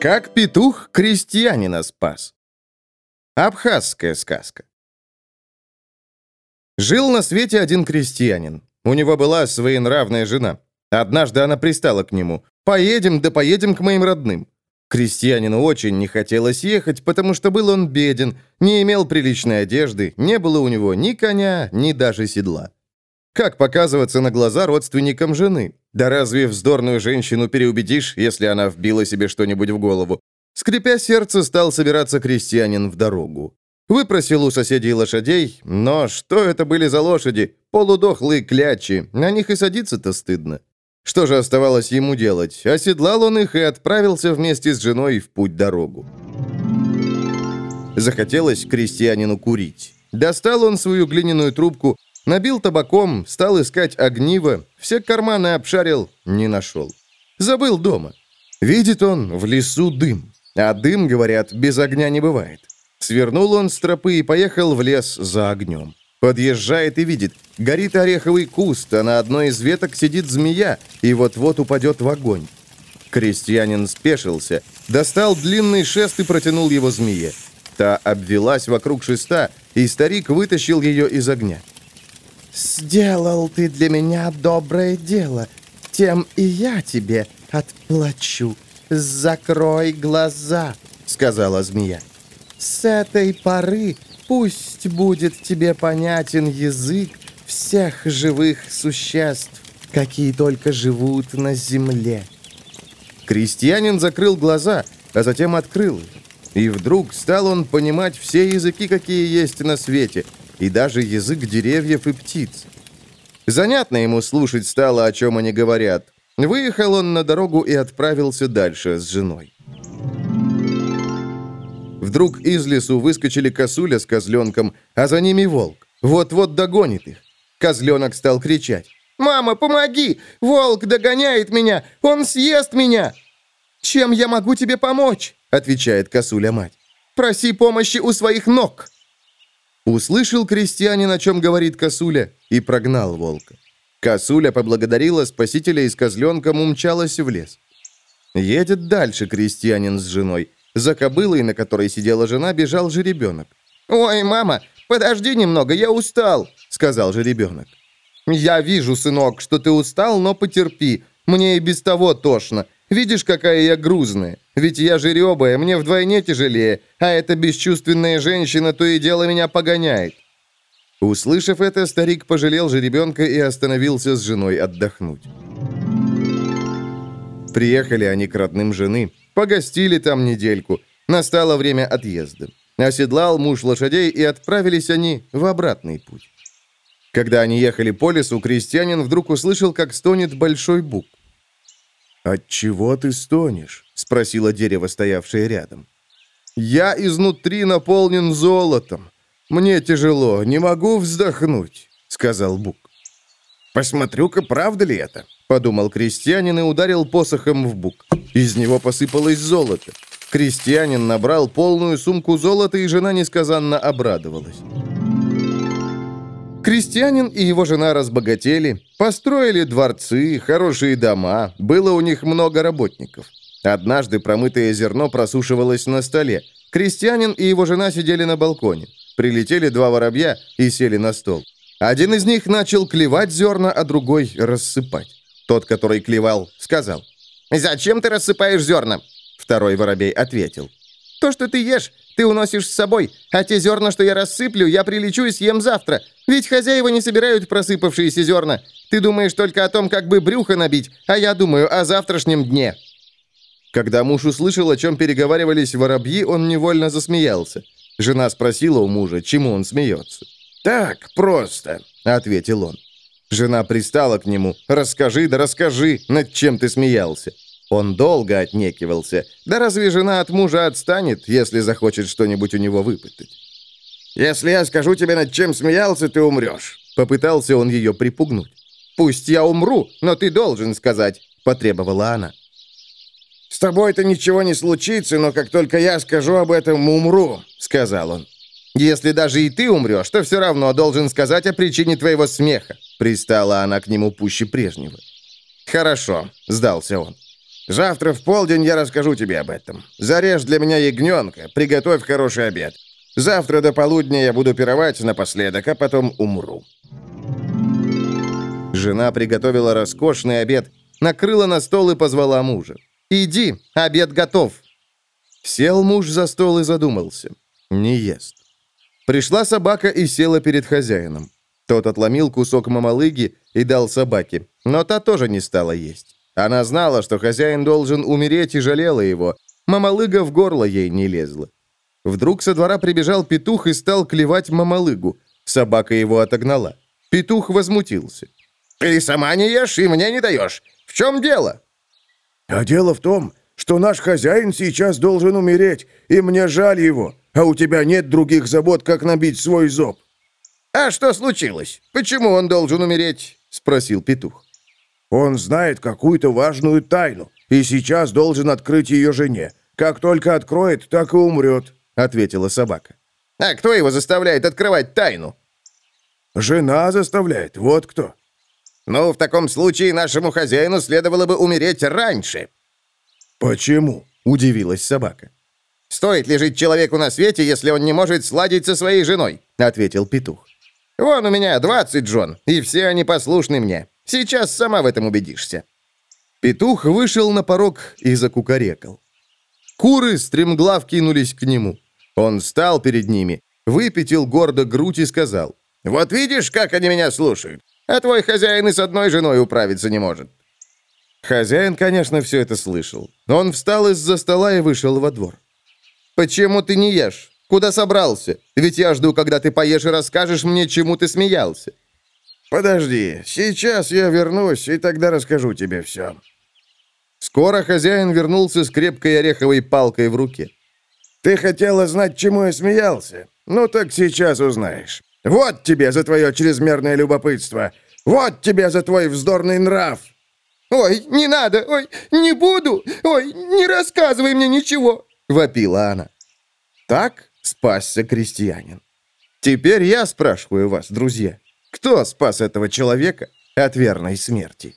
Как петух крестьянина спас. Абхазская сказка. Жил на свете один крестьянин. У него была своенравная жена. Однажды она пристала к нему. «Поедем, да поедем к моим родным». Крестьянину очень не хотелось ехать, потому что был он беден, не имел приличной одежды, не было у него ни коня, ни даже седла. Как показываться на глаза родственникам жены? Да разве вздорную женщину переубедишь, если она вбила себе что-нибудь в голову? Скрипя сердце, стал собираться крестьянин в дорогу. Выпросил у соседей лошадей, но что это были за лошади? Полудохлые клячи, на них и садиться-то стыдно. Что же оставалось ему делать? Оседлал он их и отправился вместе с женой в путь-дорогу. Захотелось крестьянину курить. Достал он свою глиняную трубку, набил табаком, стал искать огниво, все карманы обшарил, не нашел. Забыл дома. Видит он в лесу дым, а дым, говорят, без огня не бывает. Свернул он с тропы и поехал в лес за огнем. Подъезжает и видит, горит ореховый куст, а на одной из веток сидит змея и вот-вот упадет в огонь. Крестьянин спешился, достал длинный шест и протянул его змее. Та обвелась вокруг шеста, и старик вытащил ее из огня. «Сделал ты для меня доброе дело, тем и я тебе отплачу. Закрой глаза», — сказала змея. «С этой поры Пусть будет тебе понятен язык всех живых существ, какие только живут на земле». Крестьянин закрыл глаза, а затем открыл их. И вдруг стал он понимать все языки, какие есть на свете, и даже язык деревьев и птиц. Занятно ему слушать стало, о чем они говорят. Выехал он на дорогу и отправился дальше с женой. Вдруг из лесу выскочили косуля с козленком, а за ними волк. Вот-вот догонит их. Козленок стал кричать. «Мама, помоги! Волк догоняет меня! Он съест меня!» «Чем я могу тебе помочь?» отвечает косуля-мать. «Проси помощи у своих ног!» Услышал крестьянин, о чем говорит косуля, и прогнал волка. Косуля поблагодарила спасителя и с козленком умчалась в лес. Едет дальше крестьянин с женой. За кобылой, на которой сидела жена, бежал жеребенок. «Ой, мама, подожди немного, я устал», — сказал жеребенок. «Я вижу, сынок, что ты устал, но потерпи. Мне и без того тошно. Видишь, какая я грузная. Ведь я жеребая, мне вдвойне тяжелее, а эта бесчувственная женщина то и дело меня погоняет». Услышав это, старик пожалел жеребенка и остановился с женой отдохнуть. Приехали они к родным жены, Погостили там недельку. Настало время отъезда. Оседлал муж лошадей, и отправились они в обратный путь. Когда они ехали по лесу, крестьянин вдруг услышал, как стонет большой бук. «Отчего ты стонешь?» — спросило дерево, стоявшее рядом. «Я изнутри наполнен золотом. Мне тяжело, не могу вздохнуть», — сказал бук. «Посмотрю-ка, правда ли это?» — подумал крестьянин и ударил посохом в бук. Из него посыпалось золото. Крестьянин набрал полную сумку золота, и жена несказанно обрадовалась. Крестьянин и его жена разбогатели, построили дворцы, хорошие дома, было у них много работников. Однажды промытое зерно просушивалось на столе. Крестьянин и его жена сидели на балконе. Прилетели два воробья и сели на стол. Один из них начал клевать зерна, а другой рассыпать. Тот, который клевал, сказал, «Зачем ты рассыпаешь зерна?» Второй воробей ответил. «То, что ты ешь, ты уносишь с собой, а те зерна, что я рассыплю, я прилечу и съем завтра. Ведь хозяева не собирают просыпавшиеся зерна. Ты думаешь только о том, как бы брюхо набить, а я думаю о завтрашнем дне». Когда муж услышал, о чем переговаривались воробьи, он невольно засмеялся. Жена спросила у мужа, чему он смеется. «Так просто», — ответил он. Жена пристала к нему. «Расскажи, да расскажи, над чем ты смеялся». Он долго отнекивался. Да разве жена от мужа отстанет, если захочет что-нибудь у него выпытать? «Если я скажу тебе, над чем смеялся, ты умрешь», — попытался он ее припугнуть. «Пусть я умру, но ты должен сказать», — потребовала она. «С тобой-то ничего не случится, но как только я скажу об этом, умру», — сказал он. «Если даже и ты умрешь, то все равно должен сказать о причине твоего смеха», — пристала она к нему пуще прежнего. «Хорошо», — сдался он. «Завтра в полдень я расскажу тебе об этом. Зарежь для меня ягненка, приготовь хороший обед. Завтра до полудня я буду пировать напоследок, а потом умру». Жена приготовила роскошный обед, накрыла на стол и позвала мужа. «Иди, обед готов». Сел муж за стол и задумался. Не ест. Пришла собака и села перед хозяином. Тот отломил кусок мамалыги и дал собаке, но та тоже не стала есть. Она знала, что хозяин должен умереть и жалела его. Мамалыга в горло ей не лезла. Вдруг со двора прибежал петух и стал клевать мамалыгу. Собака его отогнала. Петух возмутился. «Ты сама не ешь и мне не даешь. В чем дело?» «А дело в том, что наш хозяин сейчас должен умереть, и мне жаль его, а у тебя нет других забот, как набить свой зоб». «А что случилось? Почему он должен умереть?» — спросил петух. «Он знает какую-то важную тайну, и сейчас должен открыть ее жене. Как только откроет, так и умрет», — ответила собака. «А кто его заставляет открывать тайну?» «Жена заставляет, вот кто». «Ну, в таком случае нашему хозяину следовало бы умереть раньше». «Почему?» — удивилась собака. «Стоит ли жить человеку на свете, если он не может сладить со своей женой?» — ответил петух. «Вон у меня двадцать жен, и все они послушны мне. Сейчас сама в этом убедишься». Петух вышел на порог и закукарекал. Куры стремглав кинулись к нему. Он встал перед ними, выпятил гордо грудь и сказал, «Вот видишь, как они меня слушают? А твой хозяин и с одной женой управиться не может». Хозяин, конечно, все это слышал. Он встал из-за стола и вышел во двор. «Почему ты не ешь? Куда собрался? Ведь я жду, когда ты поешь и расскажешь мне, чему ты смеялся». «Подожди, сейчас я вернусь, и тогда расскажу тебе все». Скоро хозяин вернулся с крепкой ореховой палкой в руке. «Ты хотела знать, чему я смеялся? Ну так сейчас узнаешь. Вот тебе за твое чрезмерное любопытство! Вот тебе за твой вздорный нрав!» «Ой, не надо! Ой, не буду! Ой, не рассказывай мне ничего!» — вопила она. Так спасся крестьянин. Теперь я спрашиваю вас, друзья, кто спас этого человека от верной смерти?»